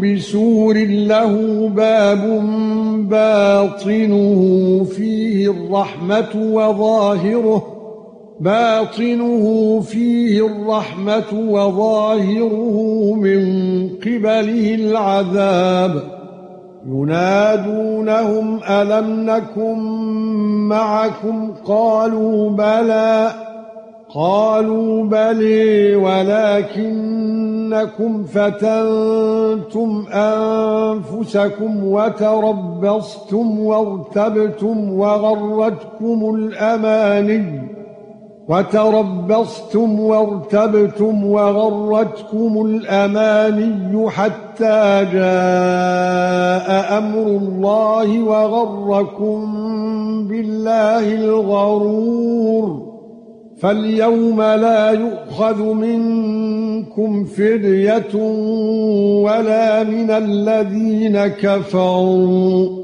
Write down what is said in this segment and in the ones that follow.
بِسُورٍ لَّهُ بَابٌ بَاطِنُهُ فِيهِ الرَّحْمَةُ وَظَاهِرُهُ باطنه فيه الرحمة وظاهره من قبله العذاب. ينادونهم ألم نكن معكم؟ قالوا بلى. قالوا بلي ولكنكم فتنتم أنفسكم وتربصتم وارتبتم وغرتكم الأماني وتربصتم وارتبتم وغرتكم الأماني حتى جاء أمر الله وغركم بالله الغرور فَالْيَوْمَ لَا يُؤْخَذُ مِنكُمْ فِدْيَةٌ وَلَا مِنَ الَّذِينَ كَفَرُوا.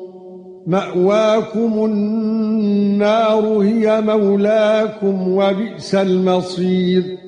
مَأْوَاكُمُ النَّارُ هِيَ مَوْلَاكُمْ وَبِئْسَ الْمَصِيرُ.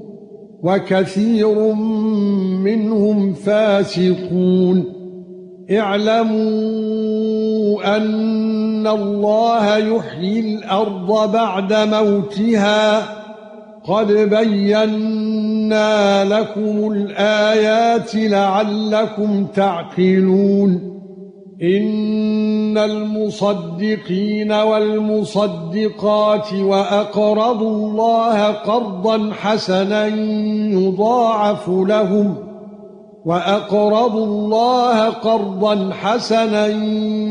وَكَثِيرٌ مِنْهُمْ فَاسِقُونَ. اعلموا أن الله يحيي الأرض بعد موتها. قد بينا لكم الآيات لعلكم تعقلون. إن المصدقين والمصدقات وأقرضوا الله قرضا حسنا يضاعف لهم وأقرضوا الله قرضا حسنا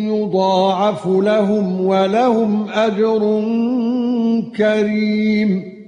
يضاعف لهم ولهم أجر كريم